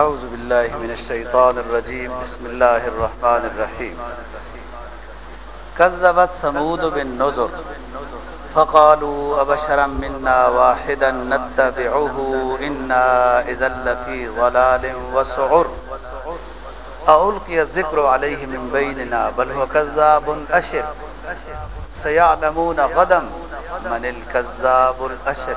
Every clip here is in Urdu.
أعوذ باللہ من الشیطان الرجیم بسم اللہ الرحمن الرحیم کذبت سمود بالنذر فقالوا أبشرا منا واحدا نتبعه إنا إذا لفي ضلال وسعر. اولقي الذكر عليه من بيننا بل هو كذاب أشر. سيعلمون غدا من الكذاب الأشر.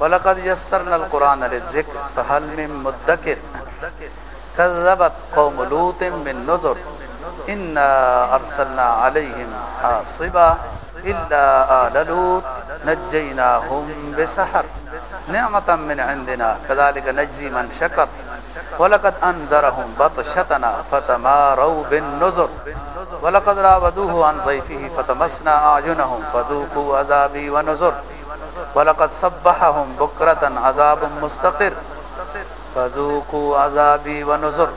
ولقد يسرنا القرآن للذكر فهل من مدكر؟ كذبت قوم لوط من نذر إنا أرسلنا عليهم حاصبا إلا آل لوط نجيناهم بسحر. نعمة من عندنا كذلك نجزي من شكر. ولقد أنذرهم بطشتنا فتماروا بالنذر. ولقد راودوه عن ضيفه فتمسنا أعينهم فذوقوا عذابي ونذر. ولقد صبحهم بكرة عذاب مستقر فذوقوا عذابي ونذر.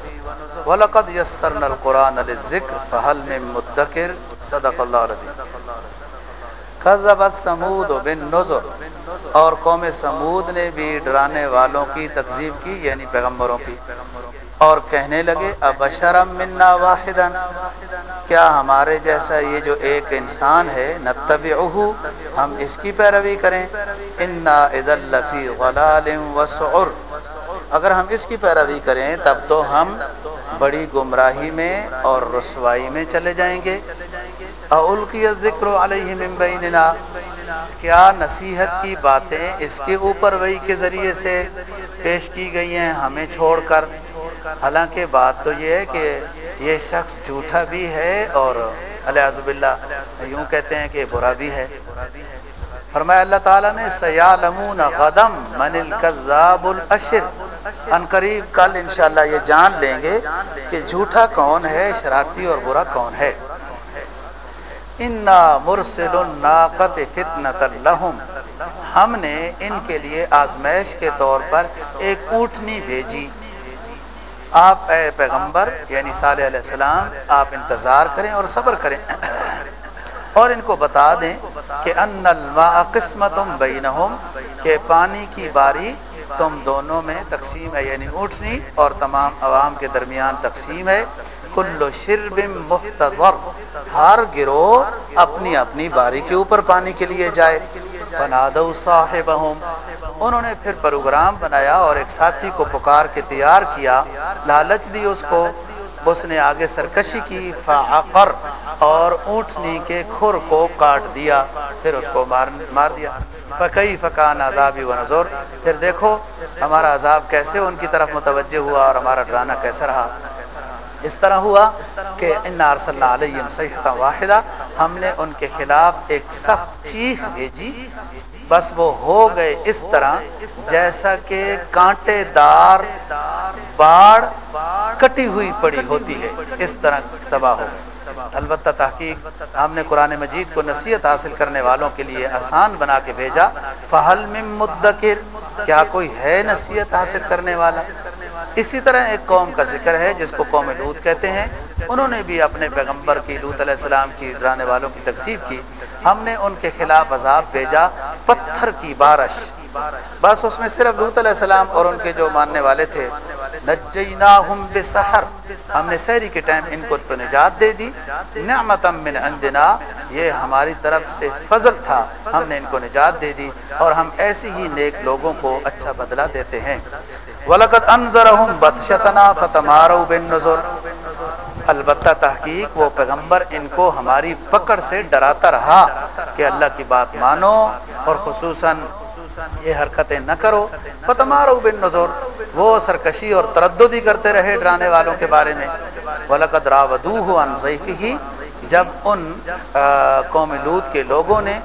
ولقد يسرنا القرآن للذكر، فهل من مدكر؟ صدق الله العظيم. کذبت سمود بن نظر اور قوم سمود نے بھی ڈرانے والوں کی تکذیب کی یعنی پیغمبروں کی. اور کہنے لگے ابشرم منا واحدا. کیا ہمارے جیسا یہ جو ایک انسان ہے نتبعہ ہم اس کی پیروی کریں؟ انا اذا لفی غلال وسعر. اگر ہم اس کی پیروی کریں، تب تو ہم بڑی گمراہی میں اور رسوائی میں چلے جائیں گے. اولقی الذکر علیہ من بیننا کیا نصیحت کی باتیں اس کے اوپر وہی کے ذریعے سے پیش کی گئی ہیں ہمیں چھوڑ کر؟ حالانکہ بات تو یہ ہے کہ یہ شخص جھوٹا بھی ہے اور علیہ باللہ یوں کہتے ہیں کہ برا بھی ہے۔ فرمایا اللہ تعالیٰ نے سیالمون غدم من الکذاب الاشر۔ ان قریب کل انشاءاللہ یہ جان لیں گے کہ جھوٹا کون ہے، شرارتی اور برا کون ہے۔ انا مرسل الناقت فتنۃ لہم ہم نے ان کے لیے آزمائش کے طور پر ایک اونٹنی بھیجی۔ آپ اے پیغمبر یعنی صالح علیہ السلام، آپ انتظار کریں اور صبر کریں۔ اور ان کو بتا دیں کہ ان الماء قسمت بینہم، کہ پانی کی باری تم دونوں میں تقسیم ہے یعنی اونٹنی اور تمام عوام کے درمیان تقسیم ہے۔ کل شرب محتضر ہر گروہ اپنی اپنی باری کے اوپر پانی کے لیے جائے۔ بنادو صاحبہم انہوں نے پھر پروگرام بنایا اور ایک ساتھی کو پکار کے تیار کیا، لالچ دی اس کو۔ اس نے آگے سرکشی کی، فعقر، اور اونٹنی کے کھر کو کاٹ دیا، پھر اس کو مار مار دیا۔ فقی فقان عذابی و نظر پھر دیکھو، ہمارا عذاب کیسے ان کی طرف متوجہ ہوا اور ہمارا ڈرانا کیسا رہا۔ اس طرح ہوا کہ ان ارسلنا علیہم صیحۃ واحدہ ہم نے ان کے خلاف ایک سخت چیخ بھیجی۔ بس وہ ہو گئے اس طرح جیسا کہ کانٹے دار باڑ کٹی ہوئی پڑی ہوتی ہے، اس طرح تباہ ہو گئے۔ البتہ تحقیق ہم نے قرآن مجید کو نصیحت حاصل کرنے والوں کے لیے آسان بنا کے بھیجا۔ فہل مدکر، کیا کوئی ہے نصیحت حاصل کرنے والا؟ اسی طرح ایک قوم کا ذکر ہے جس کو قوم لوت کہتے ہیں۔ انہوں نے بھی اپنے پیغمبر کی لوت علیہ السلام کی، ڈرانے والوں کی تقسیب کی۔ ہم نے ان کے خلاف عذاب بھیجا، پتھر کی بارش۔ بس اس میں صرف لوت علیہ السلام اور ان کے جو ماننے والے تھے۔ نجیناہم بسحر۔ ہم نے سحری کے ٹائم ان کو تو نجات دے دی۔ نعمتا من عندنا۔ یہ ہماری طرف سے فضل تھا۔ ہم نے ان کو نجات دے دی اور ہم ایسی ہی نیک لوگوں کو اچھا بدلہ دیتے ہیں۔ وَلَقَدْ أَنذَرَهُمْ بَطْشَتَنَا فَتَمَارَوْا بِالنُّذُرِ البتہ تحقیق وہ پیغمبر ان کو ہماری پکڑ سے ڈراتا رہا کہ اللہ کی بات مانو اور خصوصاً یہ حرکتیں نہ کرو۔ فتمارو بن نظور وہ سرکشی اور ترددی کرتے رہے ڈرانے والوں کے بارے میں۔ وَلَقَدْ رَاوَدُوهُ عَنْ ضَيْفِهِ جب ان قوم لوت کے لوگوں نے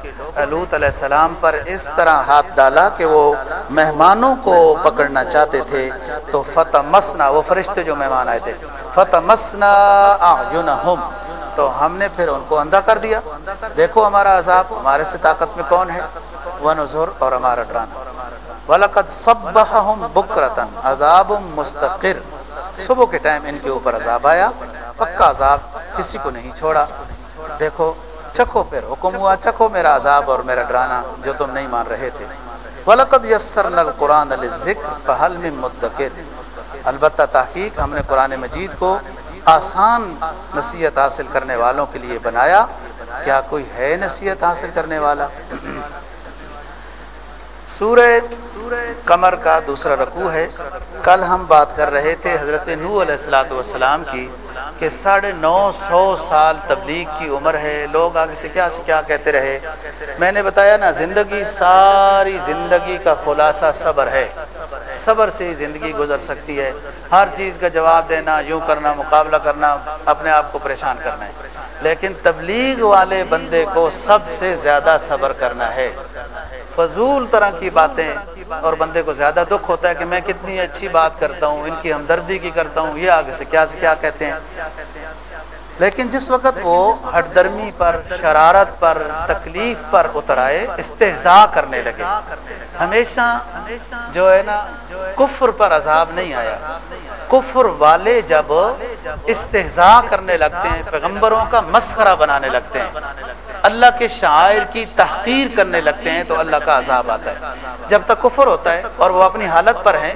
لوت علیہ السلام پر اس طرح ہاتھ ڈالا کہ وہ مہمانوں کو پکڑنا چاہتے تھے، تو فتح مسنا وہ فرشتے جو مہمان آئے تھے فتح مسنا تو ہم نے پھر ان کو اندھا کر دیا۔ دیکھو ہمارا عذاب، ہمارے سے طاقت میں کون ہے؟ ون اور ہمارا ڈرانا ولقد صبحهم بکرتن عذاب مستقر۔ صبح کے ٹائم ان کے اوپر عذاب آیا، پکا عذاب۔ کسی کو نہیں چھوڑا۔ دیکھو، چکھو پھر، حکم ہوا، چکھو میرا عذاب اور میرا ڈرانا جو تم نہیں مان رہے تھے۔ ولقد یسرنا القرآن للذکر فهل من مدکر البتہ تحقیق ہم نے قرآن مجید کو آسان نصیحت حاصل کرنے والوں کے لیے بنایا۔ کیا کوئی ہے نصیحت حاصل کرنے والا؟ سورہ قمر کا دوسرا رکوع ہے۔ کل ہم بات کر رہے تھے حضرت نو علیہ السلاۃ والسلام کی کہ ساڑھے نو سو سال تبلیغ کی عمر ہے۔ لوگ آگے سے کیا سے کیا کہتے رہے؟ میں نے بتایا نا، زندگی، ساری زندگی کا خلاصہ صبر ہے۔ صبر سے ہی زندگی گزر سکتی ہے۔ ہر چیز کا جواب دینا، یوں کرنا، مقابلہ کرنا، اپنے آپ کو پریشان کرنا ہے۔ لیکن تبلیغ والے بندے کو سب سے زیادہ صبر کرنا ہے۔ فضول طرح کی باتیں اور بندے کو زیادہ دکھ ہوتا ہے کہ میں کتنی اچھی بات کرتا ہوں، ان کی ہمدردی کی کرتا ہوں، یہ آگے سے کیا سے کیا کہتے ہیں؟ لیکن جس وقت وہ ہٹ درمی پر، شرارت پر، تکلیف پر اتر آئے استحضاء کرنے لگے۔ ہمیشہ جو ہے نا، کفر پر عذاب نہیں آیا۔ کفر والے جب استحضاء کرنے لگتے ہیں، پیغمبروں کا مسخرہ بنانے لگتے ہیں۔ اللہ کے شاعر کی تحقیر کرنے لگتے ہیں تو اللہ کا عذاب آتا ہے۔ جب تک کفر ہوتا ہے اور وہ اپنی حالت پر ہیں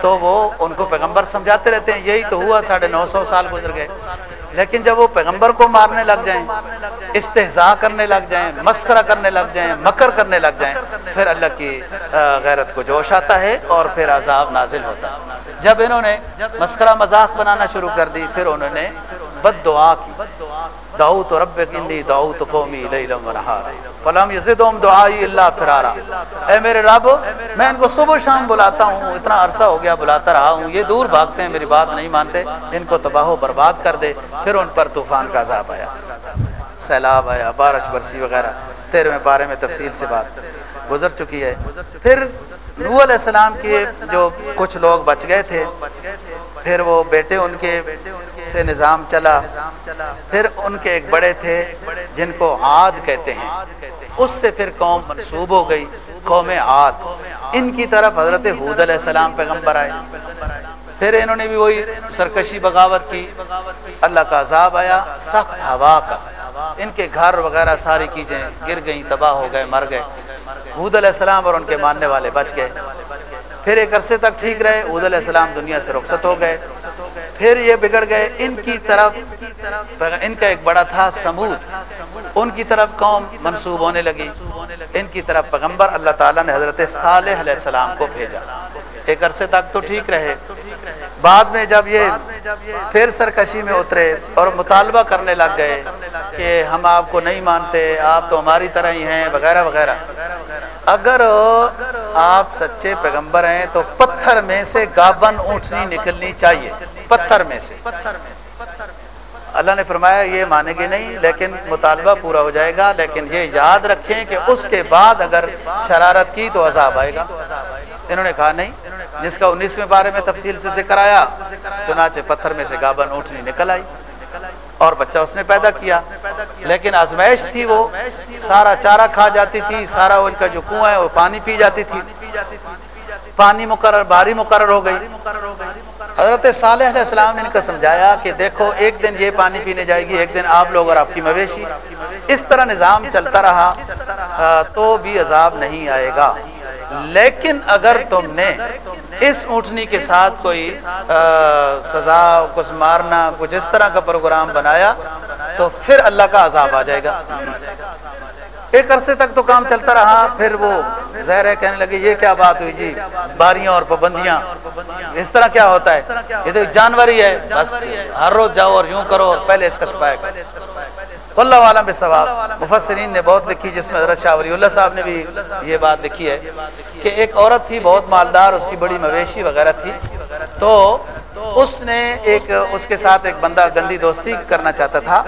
تو وہ ان کو پیغمبر سمجھاتے رہتے ہیں۔ یہی تو ہوا ساڑھے نو سو سال گزر گئے۔ لیکن جب وہ پیغمبر کو مارنے لگ جائیں، استحضاء کرنے لگ جائیں مسکرہ کرنے لگ جائیں، مکر کرنے لگ جائیں، پھر اللہ کی غیرت کو جوش آتا ہے اور پھر عذاب نازل ہوتا ہے۔ جب انہوں نے مسکرہ مذاق بنانا شروع کر دی، پھر انہوں نے بد دعا کی۔ دعوت رب انی دعوت قومی لیلا و نہارا۔ فلم یزدہم دعائی اللہ فرارا۔ اے میرے رب، میں ان کو صبح شام بلاتا ہوں، اتنا عرصہ ہو گیا بلاتا رہا ہوں، یہ دور بھاگتے ہیں، میری بات نہیں مانتے۔ ان کو تباہ و برباد کر دے، پھر ان پر طوفان کا عذاب آیا۔ سیلاب آیا، بارش، برسی وغیرہ۔ تیرہویں پارے میں تفصیل سے بات گزر چکی ہے۔ پھر نو علیہ السلام کے جو کچھ لوگ بچ گئے تھے، پھر وہ بیٹے ان کے سے نظام چلا۔ پھر ان کے ایک بڑے تھے جن کو عاد کہتے ہیں۔ اس سے پھر قوم منصوب ہو گئی، قوم عاد۔ ان کی طرف حضرت حود علیہ السلام پیغمبر آئے۔ پھر انہوں نے بھی وہی سرکشی بغاوت کی۔ اللہ کا عذاب آیا، سخت ہوا کا۔ ان کے گھر وغیرہ ساری چیزیں گر گئیں، تباہ ہو گئے، مر گئے۔ حود علیہ السلام اور ان کے ماننے والے بچ گئے۔ پھر ایک عرصے تک ٹھیک رہے حود علیہ السلام دنیا سے رخصت ہو گئے۔ پھر یہ بگڑ گئے ان کی طرف۔ ان کا ایک بڑا تھا سمود۔ ان کی طرف قوم منصوب ہونے لگی۔ ان کی طرف پیغمبر اللہ تعالیٰ نے حضرت صالح علیہ السلام کو بھیجا۔ ایک عرصے تک تو ٹھیک رہے۔ بعد میں جب یہ پھر سرکشی میں اترے اور مطالبہ کرنے لگ گئے کہ ہم آپ کو نہیں مانتے، آپ تو ہماری طرح ہی ہیں، وغیرہ وغیرہ۔ اگر آپ سچے پیغمبر ہیں تو پتھر میں سے گابن اونٹنی نکلنی چاہیے۔ پتھر میں سے۔ اللہ نے فرمایا، یہ مانے گے نہیں، لیکن مطالبہ پورا ہو جائے گا۔ لیکن یہ یاد رکھیں کہ اس کے بعد اگر شرارت کی تو عذاب آئے گا۔ انہوں نے کہا، نہیں، جس کا انیسویں بارے میں تفصیل سے ذکر آیا، چنانچہ پتھر میں سے گابن اونٹنی نکل آئی اور بچہ اس نے پیدا کیا۔ لیکن آزمائش تھی وہ، سارا چارہ کھا جاتی تھی، سارا ان کا جو کنواں ہے وہ پانی پی جاتی تھی۔ پانی مقرر، باری مقرر ہو گئی۔ حضرت صالح علیہ السلام نے ان کو سمجھایا کہ دیکھو، ایک دن یہ پانی پینے جائے گی، ایک دن آپ لوگ اور آپ کی مویشی۔ اس طرح نظام چلتا رہا تو بھی عذاب نہیں آئے گا۔ لیکن اگر تم نے اس اونٹنی کے ساتھ کوئی سزا، کچھ مارنا، کچھ اس طرح کا پروگرام بنایا، تو پھر اللہ کا عذاب آ جائے گا۔ ایک عرصے تک تو کام چلتا رہا، پھر وہ زہر ہے، کہنے لگے، یہ کیا بات ہوئی جی؟ باریاں اور پابندیاں۔ اس طرح کیا ہوتا ہے؟ یہ تو جانور ہی ہے، بس ہر روز جاؤ اور یوں کرو، پہلے اس کا سپائے اللہ عالم ثواب مفسرین نے بہت لکھی، جس میں حضرت شاہ ولی اللہ صاحب نے بھی یہ بات لکھی ہے کہ ایک عورت تھی، بہت مالدار، اس کی بڑی مویشی وغیرہ تھی۔ تو اس نے ایک اس کے ساتھ ایک بندہ گندی دوستی کرنا چاہتا تھا،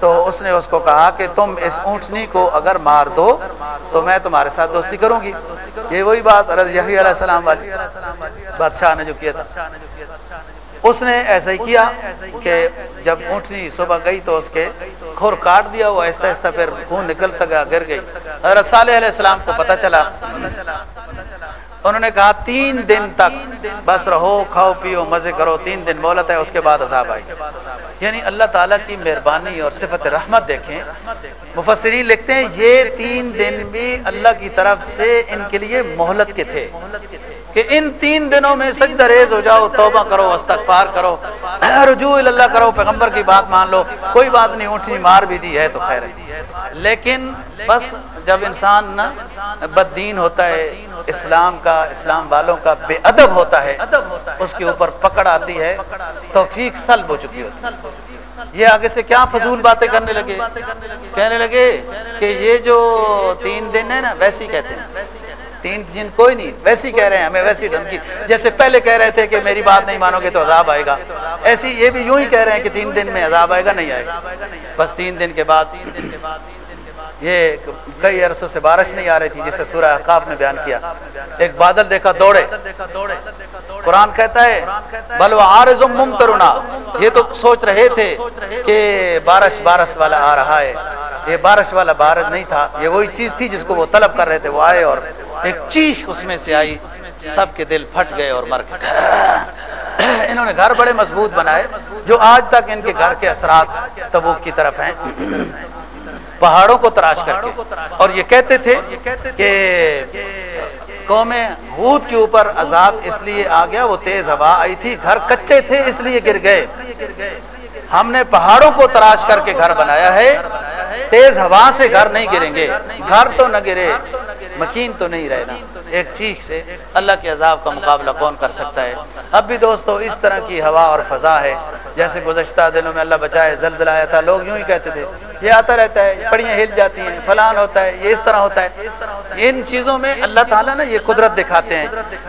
تو اس نے اس کو کہا کہ تم اس اونٹنی کو اگر مار دو، تو میں تمہارے ساتھ دوستی کروں گی۔ یہ وہی بات رضی علیہ السلام والی بادشاہ نے جو کیا تھا۔ اس نے ایسا ہی کیا کہ جب اونٹنی صبح گئی تو اس کے کھور کاٹ دیا، وہ آہستہ آہستہ پھر خون نکلتا گیا، گر گئی۔ حضرت صالح علیہ السلام کو پتہ چلا۔ انہوں نے کہا، تین دن تک بس رہو، کھاؤ، پیو، مزے کرو، تین دن مولت ہے اس کے بعد عذاب آئے یعنی اللہ تعالیٰ کی مہربانی اور صفت رحمت دیکھیں، مفسرین لکھتے ہیں، یہ تین دن بھی اللہ کی طرف سے ان کے لیے مہلت کے تھے۔ کہ ان تین دنوں میں سجدہ ریز ہو جاؤ، توبہ کرو، استغفار کرو، رجوع اللہ کرو، پیغمبر کی بات مان لو، کوئی بات نہیں، اونٹنی مار بھی دی ہے تو خیر ہے۔ لیکن بس جب انسان بد دین ہوتا ہے، اسلام کا، اسلام والوں کا بے ادب ہوتا ہے، اس کے اوپر پکڑ آتی ہے، توفیق سلب ہو چکی ہے۔ یہ آگے سے کیا فضول باتیں کرنے لگے؟ کہنے لگے کہ یہ جو تین دن ہے نا، ویسے کہتے ہیں۔ تین دن کوئی نہیں، ویسی کہہ رہے ہیں، ہمیں ویسی ڈھنکی۔ جیسے پہلے کہہ رہے تھے کہ میری بات نہیں مانو گے تو عذاب آئے گا۔ ایسی یہ بھی یوں ہی کہہ رہے ہیں کہ تین دن میں عذاب آئے گا، نہیں آئے گا۔ بس تین دن کے بعد، تین دن کے بعد یہ کئی عرصوں سے بارش نہیں آ رہی تھی جسے سورہ احقاف نے بیان کیا۔ ایک بادل دیکھا دوڑے۔ قرآن کہتا ہے بلو عارض ممترنا یہ تو سوچ رہے تھے کہ بارش بارش والا آ رہا ہے۔ یہ بارش والا بارش نہیں تھا، یہ وہی چیز تھی جس کو وہ طلب کر رہے تھے، وہ آئے اور ایک چیخ اس میں سے آئی، سب کے دل پھٹ گئے اور مر گئے۔ انہوں نے گھر بڑے مضبوط بنائے، جو آج تک ان کے گھر کے اثرات تبوک کی طرف ہیں۔ پہاڑوں کو تراش کر کے۔ اور یہ کہتے تھے کہ قوم ہود کے اوپر عذاب اس لیے آ گیا، وہ تیز ہوا آئی تھی، گھر کچے تھے اس لیے گر گئے۔ ہم نے پہاڑوں کو تراش کر کے گھر بنایا ہے، تیز ہوا سے گھر نہیں گریں گے۔ گھر تو نہ گرے۔ مکین تو نہیں رہنا، ایک چیخ سے اللہ کے عذاب کا مقابلہ کون کر سکتا ہے؟ اب بھی دوستو، اس طرح کی ہوا اور فضا ہے۔ جیسے گزشتہ دنوں میں اللہ بچائے، زلزلہ آیا تھا، لوگ یوں ہی کہتے تھے یہ آتا رہتا ہے پڑیاں ہل جاتی ہیں، فلان ہوتا ہے، یہ اس طرح ہوتا ہے۔ ان چیزوں میں اللہ تعالیٰ نے یہ قدرت دکھاتے ہیں۔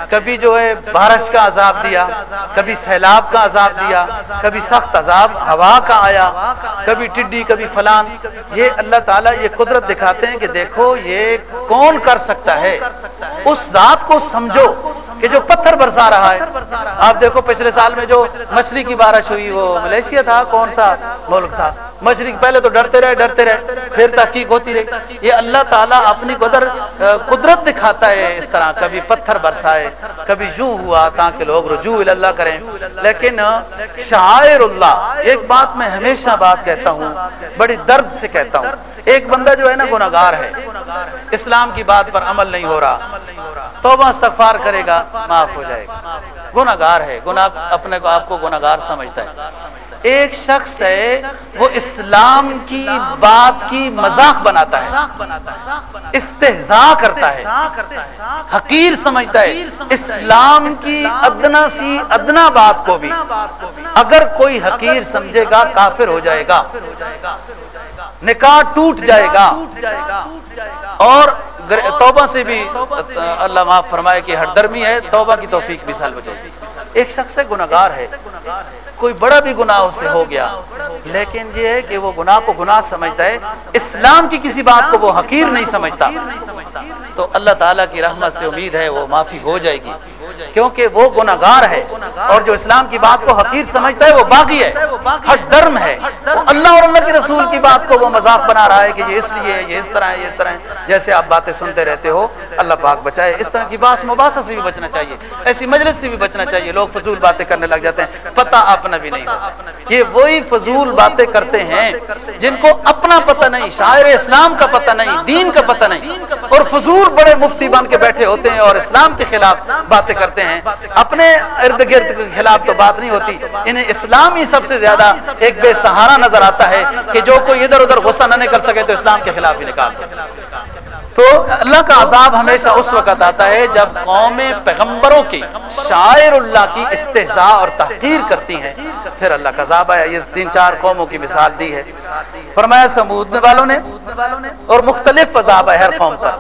کبھی جو ہے بارش کا عذاب دیا، کبھی سیلاب کا عذاب دیا، کبھی سخت عذاب، ہوا کا آیا، کبھی ٹڈی، کبھی فلان۔ یہ اللہ تعالیٰ یہ قدرت دکھاتے ہیں کہ دیکھو یہ کون کر سکتا ہے۔ اس ذات کو سمجھو کہ جو پتھر برسا رہا ہے۔ آپ دیکھو پچھلے سال میں جو مچھلی کی بارش ہوئی، وہ ملیشیا تھا، کون سا ملک تھا؟ مچھلی پہلے تو ڈرتے ڈرتے رہے ڈرتے رہے۔ پھر تحقیق ہوتی رہی۔ یہ اللہ تعالیٰ اپنی قدر قدرت دکھاتا ہے اس طرح۔ کبھی پتھر برسائے، کبھی یوں ہوا تاکہ لوگ رجوع اللہ کریں۔ لیکن شاعر اللہ، ایک بات میں ہمیشہ بات کہتا ہوں، بڑی درد سے کہتا ہوں۔ ایک بندہ جو ہے نا گناگار ہے۔ اسلام کی بات پر عمل نہیں ہو رہا۔ توبہ استغفار کرے گا، معاف ہو جائے گا۔ گناگار ہے، گناہ اپنے کو آپ کو گناگار سمجھتا ہے۔ ایک شخص ہے، وہ اسلام کی بات کی مذاق بناتا ہے استحزا کرتا ہے، حقیر سمجھتا ہے، اسلام کی ادنا سی ادنا بات کو بھی اگر کوئی حقیر سمجھے گا، کافر ہو جائے گا، نکاح ٹوٹ جائے گا، اور توبہ سے بھی اللہ معاف فرمائے کہ ہر درمی ہے، توبہ کی توفیق بھی سال بجے ایک شخص ہے گناگار ہے کوئی بڑا بھی گناہ اسے ہو گیا۔ لیکن یہ ہے کہ وہ گناہ کو گناہ سمجھتا ہے۔ اسلام کی کسی بات کو وہ حقیر نہیں سمجھتا۔ تو اللہ تعالیٰ کی رحمت سے امید ہے وہ معافی ہو جائے گی۔ کیونکہ وہ گناگار ہے اور جو اسلام کی بات کو حقیر سمجھتا ہے وہ باغی ہے، ہر درم ہے۔ اللہ اور اللہ کے رسول کی بات کو وہ مذاق بنا رہا ہے کہ یہ اس لیے، یہ اس طرح ہے، یہ اس طرح ہے۔ جیسے آپ باتیں سنتے رہتے ہو، اللہ پاک بچائے۔ اس طرح کی بات مباحثہ سے بھی بچنا چاہیے۔ ایسی مجلس سے بھی بچنا چاہیے۔ لوگ فضول باتیں کرنے لگ جاتے ہیں۔ پتہ اپنا بھی نہیں یہ وہی فضول باتیں کرتے ہیں جن کو اپنا پتہ نہیں، شاعر اسلام کا پتہ نہیں، دین کا پتہ نہیں۔ اور فضول بڑے مفتی بن کے بیٹھے ہوتے ہیں اور اسلام کے خلاف باتیں کرتے ہیں۔ اپنے ارد گرد کے خلاف تو بات نہیں ہوتی۔ انہیں اسلام ہی سب سے زیادہ ایک بے سہارا نظر آتا ہے کہ جو کوئی ادھر ادھر غصہ نہ نکل سکے تو اسلام کے خلاف ہی نکال تو اللہ کا عذاب ہمیشہ اس وقت آتا ہے جب قوم پیغمبروں کی شاعر اللہ کی استحصاء اور تحقیر کرتی ہیں۔ پھر اللہ کا عذاب آیا۔ یہ تین چار قوموں کی مثال دی ہے۔ فرمایا سمود والوں نے اور مختلف عذاب ہے ہر قوم پر۔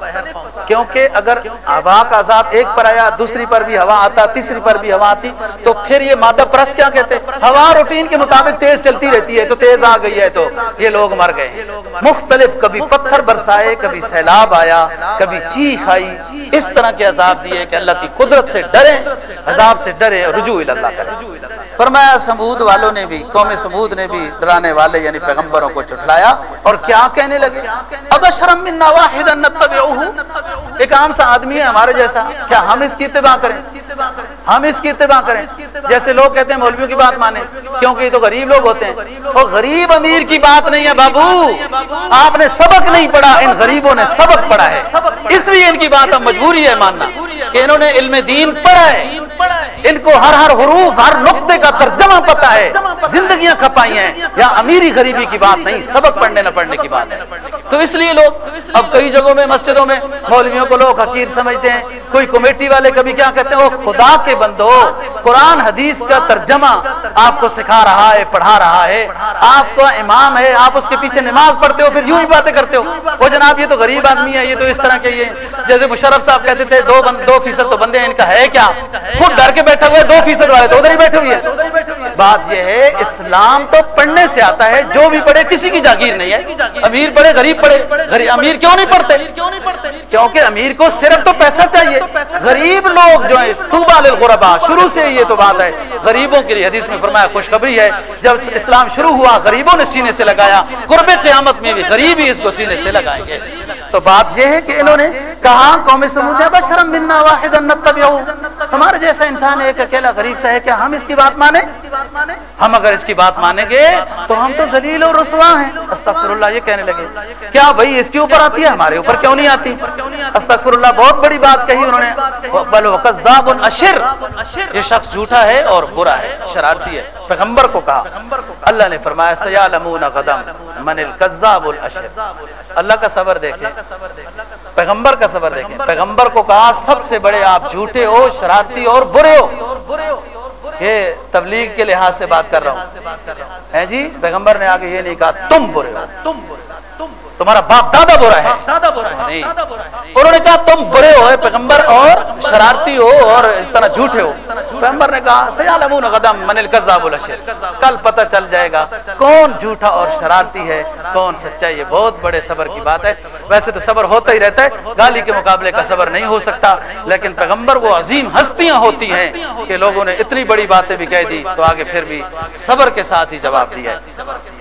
کیونکہ اگر ہوا کا عذاب ایک پر آیا، دوسری پر بھی ہوا آتا، تیسری پر بھی ہوا آتی، تو پھر یہ مادہ پرس کیا کہتے ہوا روٹین کے مطابق تیز چلتی رہتی ہے، تو تیز آ گئی ہے تو یہ لوگ مر گئے۔ مختلف کبھی پتھر برسائے، کبھی سیلاب آئے آیا، کبھی چیخ آئی اس طرح کے عذاب دیے کہ اللہ کی قدرت سے ڈرے عذاب سے ڈرے رجوع اللہ کرے فرمایا سمود والوں نے بھی، قوم سمود نے بھی ڈرانے والے یعنی پیغمبروں کو چٹلایا اور کیا کہنے لگے؟ اب شرم ایک عام سا آدمی ہے ہمارے جیسا۔ کیا ہم اس کی اتباع کریں؟ ہم اس کی اتباع کریں۔ جیسے لوگ کہتے ہیں مولویوں کی بات مانیں، کیونکہ یہ تو غریب لوگ ہوتے ہیں۔ وہ غریب امیر کی بات نہیں ہے بابو۔ آپ نے سبق نہیں پڑھا، ان غریبوں نے سبق پڑھا ہے۔ اس لیے ان کی بات اب مجبوری ہے ماننا کہ انہوں نے علم دین پڑھا ہے۔ ان کو ہر ہر حروف، ہر نقطے کا ترجمہ پتا ہے۔ زندگیاں کھپائی ہیں۔ یا امیری غریبی کی بات نہیں، سبق پڑھنے نہ پڑھنے کی بات ہے۔ تو اس لیے لوگ اب کئی جگہوں میں، مسجدوں میں مولویوں کو لوگ حقیر سمجھتے ہیں۔ کوئی کمیٹی والے کبھی کیا کہتے ہیں وہ خدا کے بندو، قرآن، حدیث کا ترجمہ آپ کو سکھا رہا ہے، پڑھا رہا ہے۔ آپ کا امام ہے، آپ اس کے پیچھے نماز پڑھتے ہو، پھر یوں ہی باتیں کرتے ہو۔ وہ جناب، یہ تو غریب آدمی ہے، یہ تو اس طرح کے یہ، جیسے مشرف صاحب کہتے تھے، دو دو فیصد تو بندے ہیں، ان کا ہے کیا؟ خود ڈر کے بیٹھا ہوا ہے دو فیصد والے تو ادھر ہی بیٹھے ہوئے ہیں۔ بات یہ ہے، اسلام تو پڑھنے سے آتا ہے، جو بھی پڑھے، کسی کی جاگیر نہیں ہے۔ امیر پڑھے، غریب پڑھے۔ امیر کیوں نہیں پڑھتے؟ کیونکہ امیر کو صرف تو پیسہ چاہیے۔ غریب لوگ جو ہیں طوبہ للغربا شروع سے یہ تو بات ہے۔ غریبوں کے لیے حدیث میں فرمایا، خوشخبری ہے، جب اسلام شروع ہوا، غریبوں نے سینے سے لگایا۔ قرب قیامت میں بھی غریب ہی اس کو سینے سے لگائیں گے۔ تو بات یہ ہے کہ انہوں نے کہا، قوم سمود بشرم منا واحد نتبعو ہمارے جیسا انسان ایک اکیلا غریب سا ہے کیا ہم اس کی بات مانیں؟ ہم اگر اس کی بات مانیں گے تو ہم تو ذلیل اور رسوا ہیں۔ استغفر اللہ یہ کہنے لگے، کیا بھائی اس کے اوپر آتی ہے؟ ہمارے اوپر کیوں نہیں آتی؟ استغفر اللہ بہت بڑی بات کہی انہوں نے۔ بل وکذاب اشر۔ یہ شخص جھوٹا ہے اور برا ہے، شرارتی ہے۔ پیغمبر کو کہا۔ اللہ نے فرمایا سیالمون غدم من الکذاب الاشر۔ اللہ کا صبر دیکھیں۔ پیغمبر کا صبر دیکھیں۔ پیغمبر کو کہا سب سے بڑے آپ جھوٹے ہو شرارتی اور برے ہو۔ یہ تبلیغ کے لحاظ سے بات کر رہا ہوں۔ ہے جی؟ پیغمبر نے آگے یہ نہیں کہا تم برے ہو۔ تم تمہارا باپ دادا برا ہے۔ انہوں نے کہا تم برے ہو پیغمبر اور شرارتی ہو اور اس طرح جھوٹے ہو۔ پیغمبر نے کہا سیالمون غدم من القذاب الاشر۔ کل پتہ چل جائے گا کون جھوٹا اور شرارتی ہے، کون سچا یہ بہت بڑے صبر کی بات ہے۔ ویسے تو صبر ہوتا ہی رہتا ہے، گالی کے مقابلے کا صبر نہیں ہو سکتا۔ لیکن پیغمبر وہ عظیم ہستیاں ہوتی ہیں کہ لوگوں نے اتنی بڑی باتیں بھی کہہ دی تو آگے پھر بھی صبر کے ساتھ ہی جواب دیا ہے۔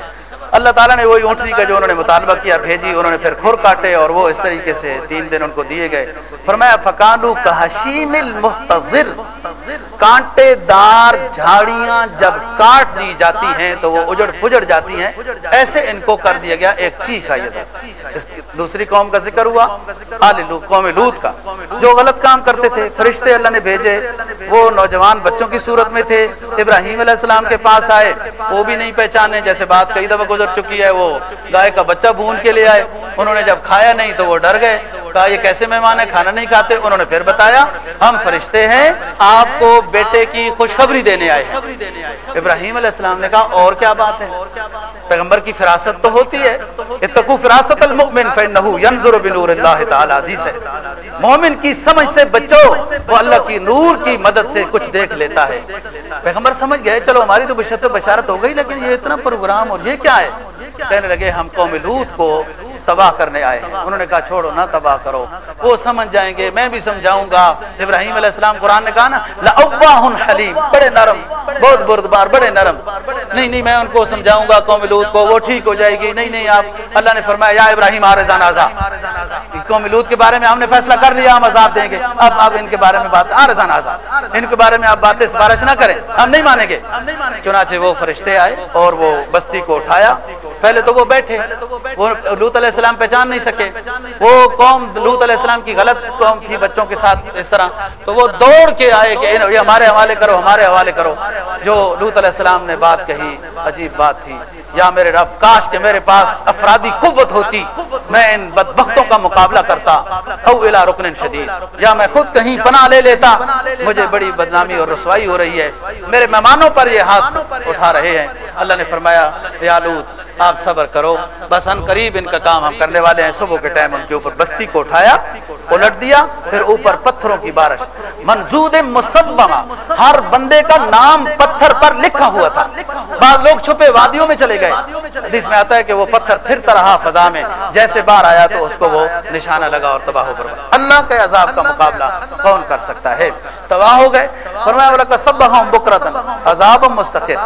اللہ تعالیٰ نے وہی اونٹنی کا جو انہوں نے مطالبہ کیا، بھیجی، انہوں نے پھر کھر کاٹے اور وہ اس طریقے سے تین دن ان کو دیے گئے۔ فرمایا فکانو کہشیم المحتضر کانٹے دار جھاڑیاں جب کاٹ دی جاتی ہیں تو وہ اجڑ پجڑ جاتی ہیں۔ ایسے ان کو کر دیا گیا ایک چیخ کا یہ دوسری قوم کا ذکر ہوا، آل قوم لوت کا، جو غلط کام کرتے تھے، فرشتے اللہ نے بھیجے۔ وہ نوجوان بچوں کی صورت میں تھے، ابراہیم علیہ السلام کے پاس آئے، وہ بھی نہیں پہچانے، جیسے بات کئی دفعہ گزر چکی ہے، وہ گائے کا بچہ بھون کے لیے آئے۔ انہوں نے جب کھایا نہیں تو وہ ڈر گئے۔ کہا، یہ کیسے مہمان ہے کھانا نہیں کھاتے؟ انہوں نے پھر بتایا، ہم فرشتے ہیں، آپ کو بیٹے کی خوشخبری دینے آئے ہیں۔ ابراہیم علیہ السلام نے کہا، اور کیا بات ہے؟ پیغمبر کی فراست تو ہوتی ہے۔ اتقو فراست المؤمن فإنه ينظر بنور اللہ تعالی، حدیث ہے۔ مومن کی سمجھ سے بچو، وہ اللہ کی نور کی مدد سے کچھ دیکھ لیتا ہے۔ پیغمبر سمجھ گئے، چلو ہماری تو بشرت بشارت ہو گئی، لیکن یہ اتنا پروگرام اور یہ کیا ہے؟ کہنے لگے، ہم قوم لوت کو تباہ کرنے آئے ہیں۔ انہوں نے کہا، چھوڑو، نہ تباہ کرو۔ وہ سمجھ جائیں گے، میں بھی سمجھاؤں گا۔ ابراہیم علیہ السلام قرآن نے کہا نا حلیم بڑے نرم، بہت بردبار، بڑے نرم۔ نہیں نہیں، میں ان کو سمجھاؤں گا، قوم لوت کو، وہ ٹھیک ہو جائے گی۔ نہیں نہیں، آپ، اللہ نے فرمایا، یا ابراہیم آرزان آزا۔ قوم لوت کے بارے میں ہم نے فیصلہ کر لیا، ہم عذاب دیں گے۔ اب آپ ان کے بارے میں بات آرزان آزاد ان کے بارے میں آپ باتیں سفارش نہ کریں۔ ہم نہیں مانیں گے۔ چنانچہ وہ فرشتے آئے اور وہ بستی کو اٹھایا۔ پہلے تو وہ بیٹھے وہ لوت علیہ السلام پہچان نہیں سکے۔ وہ قوم لوت علیہ السلام کی غلط قوم تھی بچوں کے ساتھ اس طرح۔ تو وہ دوڑ کے آئے کہ یہ ہمارے حوالے کرو ہمارے حوالے کرو۔ جو لوت علیہ السلام نے بات کہی عجیب بات تھی۔ یا میرے رب کاش کہ میرے پاس افرادی قوت ہوتی میں ان بدبختوں کا مقابلہ کرتا او الى رکن شدید۔ یا میں خود کہیں پناہ لے لیتا مجھے بڑی بدنامی اور رسوائی ہو رہی ہے۔ میرے مہمانوں پر یہ ہاتھ اٹھا رہے ہیں۔ اللہ نے فرمایا یا لوت آپ صبر کرو۔ بس ان قریب ان کا کام ہم کرنے والے ہیں۔ صبح کے ٹائم ان کے اوپر بستی کو اٹھایا، الٹ دیا، پھر اوپر پتھروں کی بارش۔ منزود مصبہ ہر بندے کا نام پتھر پر لکھا ہوا تھا۔ بعض لوگ چھپے وادیوں میں چلے گئے۔ حدیث میں آتا ہے کہ وہ پتھر پھرتا رہا فضا میں۔ جیسے بار آیا تو اس کو وہ نشانہ لگا اور تباہ ہو برباد اللہ کے عذاب کا مقابلہ کون کر سکتا ہے؟ تباہ ہو گئے۔ فرمایا والا کا سب بکرتن عذاب مستقر۔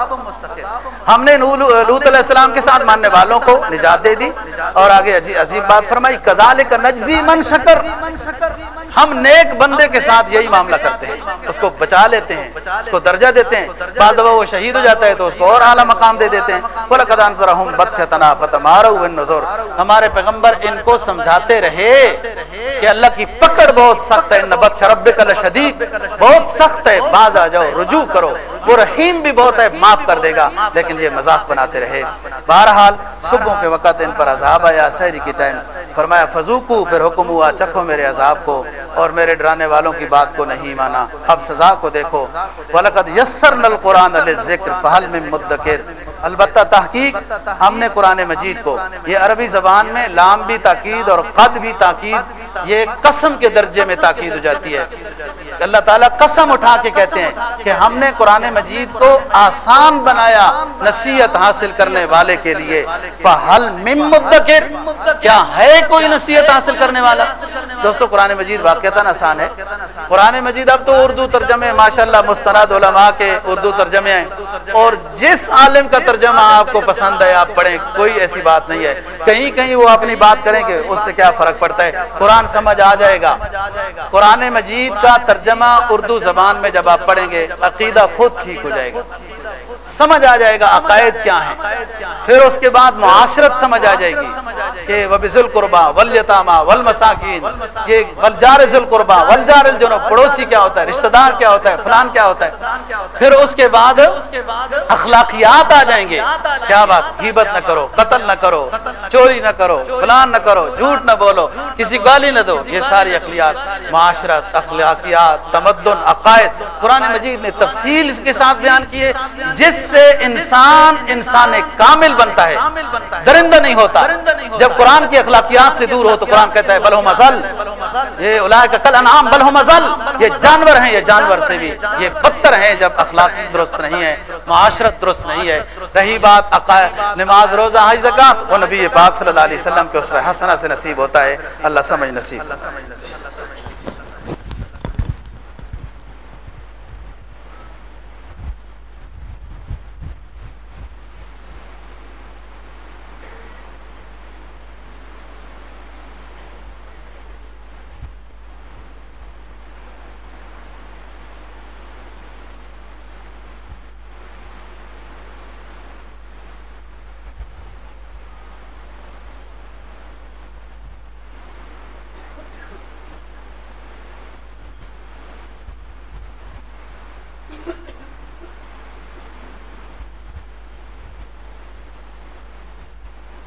ہم نے لوت علیہ السلام کے ساتھ ماننے والوں کو نجات دے دی۔ اور آگے عجیب بات فرمائی، کذالک نجزی من شکر۔ ہم نیک بندے کے ساتھ یہی معاملہ کرتے ہیں۔ اس کو بچا لیتے ہیں، اس کو درجہ دیتے ہیں۔ بعد دفعہ وہ شہید ہو جاتا ہے تو اس کو اور اعلیٰ مقام دے دیتے ہیں۔ بولا قدان ذرا بدشتنا فتمارو النظر ہمارے پیغمبر ان کو سمجھاتے رہے کہ اللہ کی پکڑ بہت سخت ہے۔ ان بدش ربک لشدید بہت سخت ہے۔ باز آ جاؤ، رجوع کرو۔ وہ رحیم بھی بہت ہے، معاف کر دے گا، لیکن یہ مذاق بناتے رہے۔ بہرحال، صبح کے وقت ان پر عذاب آیا، سحری کی ٹائم فرمایا فضوکو پھر حکم ہوا، چکھو میرے عذاب کو، اور میرے ڈرانے والوں کی بات کو نہیں مانا۔ اب سزا کو دیکھو۔ وَلَقَدْ يَسَّرْنَا الْقُرْآنَ لِلذِّكْرِ فَهَلْ مِن مُدَّكِرِ البتہ تحقیق، ہم نے قرآن مجید کو۔ یہ عربی زبان میں لام بھی تاکید اور قد بھی تاکید، یہ قسم کے درجے میں تاکید ہو جاتی ہے۔ اللہ تعالیٰ قسم اٹھا کے کہتے ہیں کہ ہم نے قرآن مجید کو آسان بنایا نصیحت حاصل کرنے والے کے لیے۔ فہل مدکر کیا ہے کوئی نصیحت حاصل کرنے والا؟ دوستو قرآن مجید واقعتا آسان ہے۔ قرآن مجید اب تو اردو ترجمے ماشاء اللہ مستند علماء کے اردو ترجمے ہیں۔ اور جس عالم کا ترجمہ آپ کو پسند ہے آپ پڑھیں کوئی ایسی بات نہیں ہے۔ کہیں کہیں وہ اپنی بات کریں کہ اس سے کیا فرق پڑتا ہے؟ قرآن سمجھ آ جائے گا۔ قرآن مجید کا ترجمہ اردو زبان میں جب آپ پڑھیں گے عقیدہ خود ٹھیک ہو جائے گا۔ سمجھ آ جائے گا عقائد کیا ہے پھر اس کے بعد معاشرت سمجھ آ جائے گی کہ وبزل قربا ولیتاما ولمساکین یہ ولجار ذل قربا ولجار الجنوب، پڑوسی کیا ہوتا ہے رشتہ دار کیا ہوتا ہے، فلان کیا ہوتا ہے۔ پھر اس کے بعد اخلاقیات آ جائیں گے۔ کیا بات؟ غیبت نہ کرو، قتل نہ کرو، چوری نہ کرو، فلان نہ کرو، جھوٹ نہ بولو، کسی گالی نہ دو۔ یہ ساری اخلاقیات معاشرت، اخلاقیات، تمدن، عقائد۔ قرآن مجید نے تفصیل اس کے ساتھ بیان کیے جس سے انسان انسان کامل بنتا ہے، درندہ نہیں ہوتا۔ جب قرآن کی اخلاقیات سے دور ہو تو قرآن کہتا ہے بلہم ازل یہ اولائے کا کل انعام بلہم ازل یہ جانور ہیں، یہ جانور سے بھی۔ یہ بدتر ہیں جب اخلاق درست نہیں ہے معاشرت درست نہیں ہے۔ رہی بات نماز، روزہ، حج زکات وہ نبی پاک صلی اللہ علیہ وسلم کے اس حسنہ سے نصیب ہوتا ہے۔ اللہ سمجھ نصیب۔